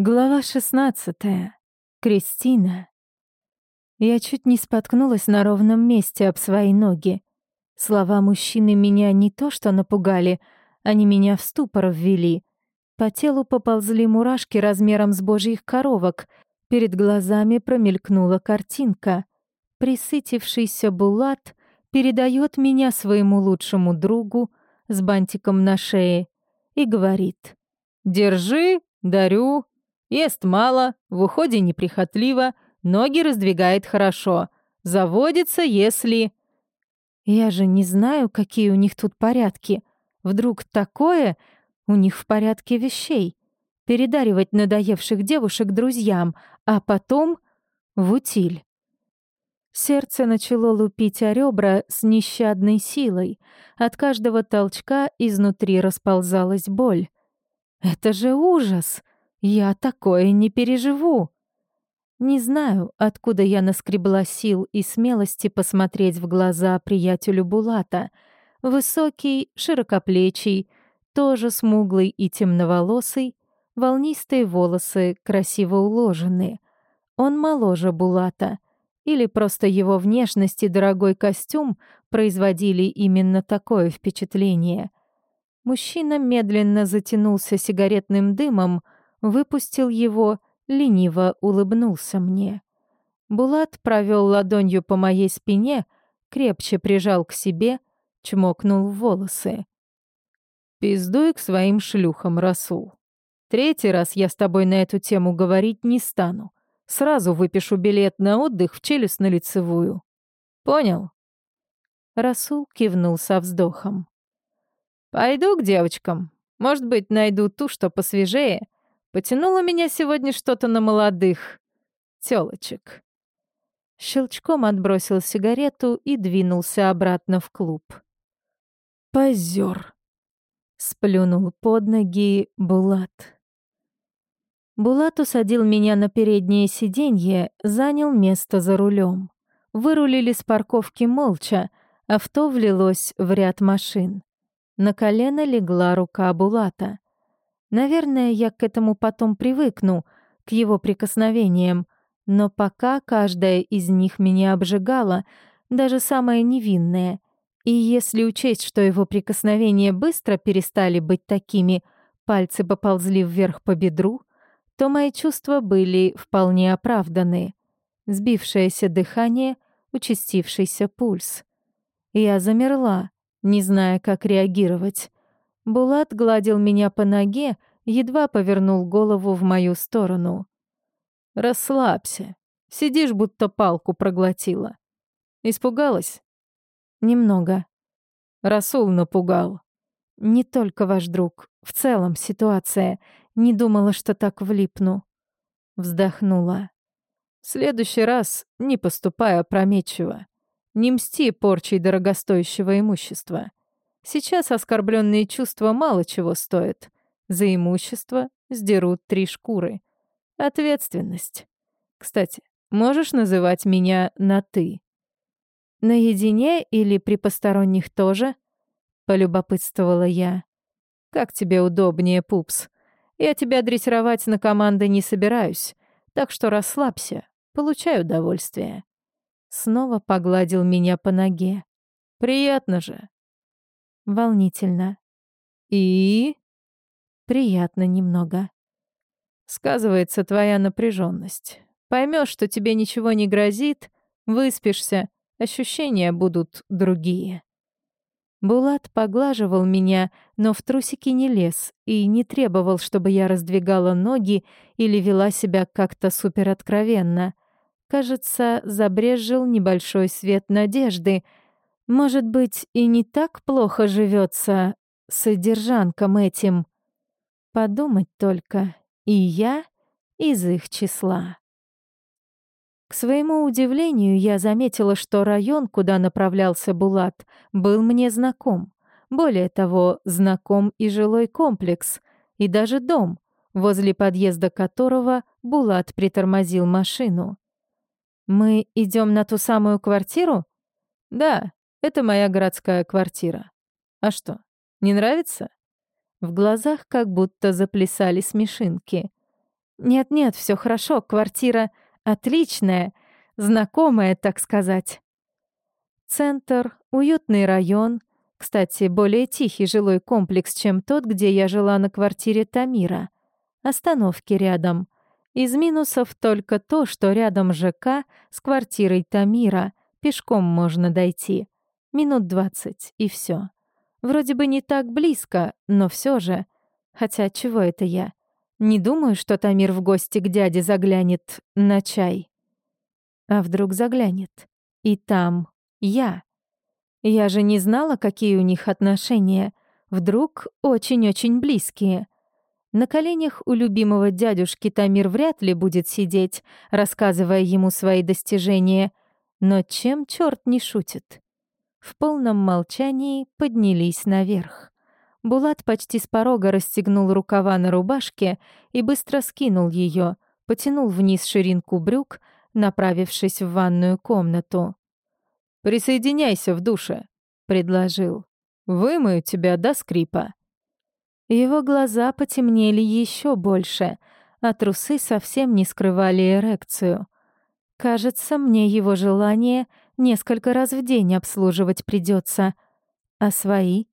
Глава 16. Кристина. Я чуть не споткнулась на ровном месте об свои ноги. Слова мужчины меня не то что напугали, они меня в ступор ввели. По телу поползли мурашки размером с божьих коровок. Перед глазами промелькнула картинка. Присытившийся Булат передает меня своему лучшему другу с бантиком на шее и говорит «Держи, дарю, Ест мало, в уходе неприхотливо, ноги раздвигает хорошо. Заводится, если... Я же не знаю, какие у них тут порядки. Вдруг такое у них в порядке вещей. Передаривать надоевших девушек друзьям, а потом в утиль. Сердце начало лупить о ребра с нещадной силой. От каждого толчка изнутри расползалась боль. Это же ужас! Я такое не переживу. Не знаю, откуда я наскребла сил и смелости посмотреть в глаза приятелю Булата. Высокий, широкоплечий, тоже смуглый и темноволосый, волнистые волосы красиво уложены. Он моложе Булата. Или просто его внешность и дорогой костюм производили именно такое впечатление. Мужчина медленно затянулся сигаретным дымом, выпустил его, лениво улыбнулся мне. Булат провел ладонью по моей спине, крепче прижал к себе, чмокнул в волосы. «Пиздуй к своим шлюхам, Расул. Третий раз я с тобой на эту тему говорить не стану. Сразу выпишу билет на отдых в челюстно-лицевую. Понял?» Расул кивнул со вздохом. «Пойду к девочкам. Может быть, найду ту, что посвежее, Потянуло меня сегодня что-то на молодых. Тёлочек. Щелчком отбросил сигарету и двинулся обратно в клуб. Позер. Сплюнул под ноги Булат. Булат усадил меня на переднее сиденье, занял место за рулем. Вырулили с парковки молча, авто влилось в ряд машин. На колено легла рука Булата. Наверное, я к этому потом привыкну, к его прикосновениям, но пока каждая из них меня обжигала, даже самая невинная. И если учесть, что его прикосновения быстро перестали быть такими, пальцы поползли вверх по бедру, то мои чувства были вполне оправданы. Сбившееся дыхание, участившийся пульс. Я замерла, не зная, как реагировать. Булат гладил меня по ноге, едва повернул голову в мою сторону. «Расслабься. Сидишь, будто палку проглотила. Испугалась?» «Немного». «Расул напугал». «Не только ваш друг. В целом ситуация. Не думала, что так влипну». Вздохнула. «В следующий раз не поступай опрометчиво. Не мсти порчей дорогостоящего имущества. Сейчас оскорбленные чувства мало чего стоят. За имущество сдерут три шкуры. Ответственность. Кстати, можешь называть меня на «ты». «Наедине или при посторонних тоже?» — полюбопытствовала я. «Как тебе удобнее, пупс? Я тебя дрессировать на команды не собираюсь, так что расслабься, получай удовольствие». Снова погладил меня по ноге. «Приятно же. Волнительно. И? Приятно немного. Сказывается твоя напряженность. Поймешь, что тебе ничего не грозит, выспишься, ощущения будут другие. Булат поглаживал меня, но в трусики не лез и не требовал, чтобы я раздвигала ноги или вела себя как-то супероткровенно. Кажется, забрезжил небольшой свет надежды — может быть, и не так плохо живется содержанкам этим. Подумать только, и я из их числа. К своему удивлению, я заметила, что район, куда направлялся Булат, был мне знаком. Более того, знаком и жилой комплекс, и даже дом, возле подъезда которого Булат притормозил машину. «Мы идем на ту самую квартиру?» «Да, это моя городская квартира. А что, не нравится? В глазах как будто заплясали смешинки. Нет-нет, все хорошо, квартира отличная, знакомая, так сказать. Центр, уютный район, кстати, более тихий жилой комплекс, чем тот, где я жила на квартире Тамира. Остановки рядом. Из минусов только то, что рядом ЖК с квартирой Тамира пешком можно дойти. Минут двадцать, и все. Вроде бы не так близко, но все же. Хотя чего это я? Не думаю, что Тамир в гости к дяде заглянет на чай. А вдруг заглянет? И там я. Я же не знала, какие у них отношения. Вдруг очень-очень близкие. На коленях у любимого дядюшки Тамир вряд ли будет сидеть, рассказывая ему свои достижения. Но чем черт не шутит? В полном молчании поднялись наверх. Булат почти с порога расстегнул рукава на рубашке и быстро скинул ее, потянул вниз ширинку брюк, направившись в ванную комнату. «Присоединяйся в душе», — предложил. «Вымою тебя до скрипа». Его глаза потемнели еще больше, а трусы совсем не скрывали эрекцию. Кажется, мне его желание несколько раз в день обслуживать придется. А свои?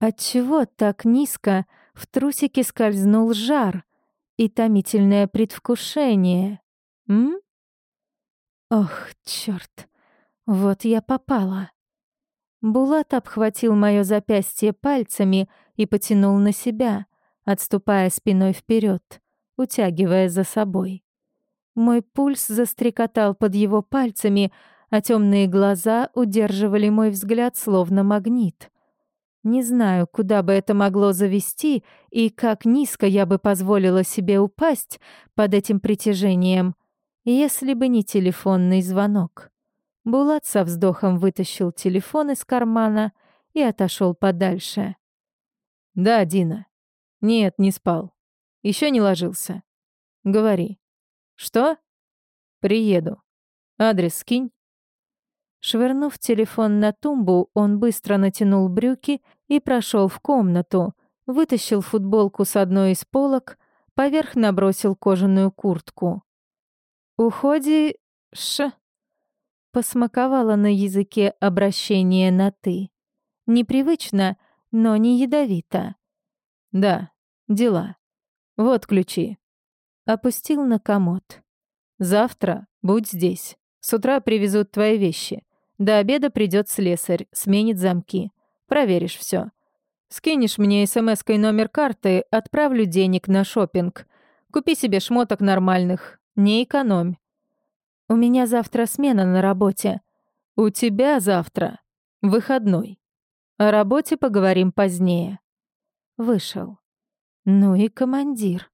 Отчего так низко в трусике скользнул жар и томительное предвкушение? М? Ох, черт! Вот я попала. Булат обхватил моё запястье пальцами и потянул на себя, отступая спиной вперед, утягивая за собой. Мой пульс застрекотал под его пальцами, а темные глаза удерживали мой взгляд словно магнит. Не знаю, куда бы это могло завести и как низко я бы позволила себе упасть под этим притяжением, если бы не телефонный звонок. Булат со вздохом вытащил телефон из кармана и отошел подальше. «Да, Дина. Нет, не спал. Еще не ложился. Говори. Что? Приеду. Адрес скинь». Швырнув телефон на тумбу, он быстро натянул брюки и прошел в комнату, вытащил футболку с одной из полок, поверх набросил кожаную куртку. «Уходи... ш...» Посмаковала на языке обращение на «ты». Непривычно, но не ядовито. «Да, дела. Вот ключи». Опустил на комод. «Завтра будь здесь. С утра привезут твои вещи. До обеда придет слесарь, сменит замки. Проверишь все. Скинешь мне смс-кой номер карты, отправлю денег на шопинг. Купи себе шмоток нормальных, не экономь. У меня завтра смена на работе. У тебя завтра выходной. О работе поговорим позднее. Вышел. Ну и командир.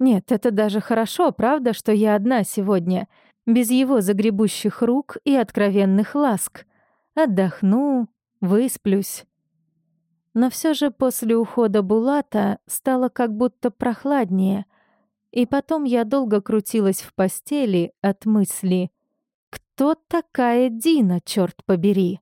Нет, это даже хорошо, правда, что я одна сегодня — без его загребущих рук и откровенных ласк. Отдохну, высплюсь. Но все же после ухода Булата стало как будто прохладнее, и потом я долго крутилась в постели от мысли «Кто такая Дина, черт побери?»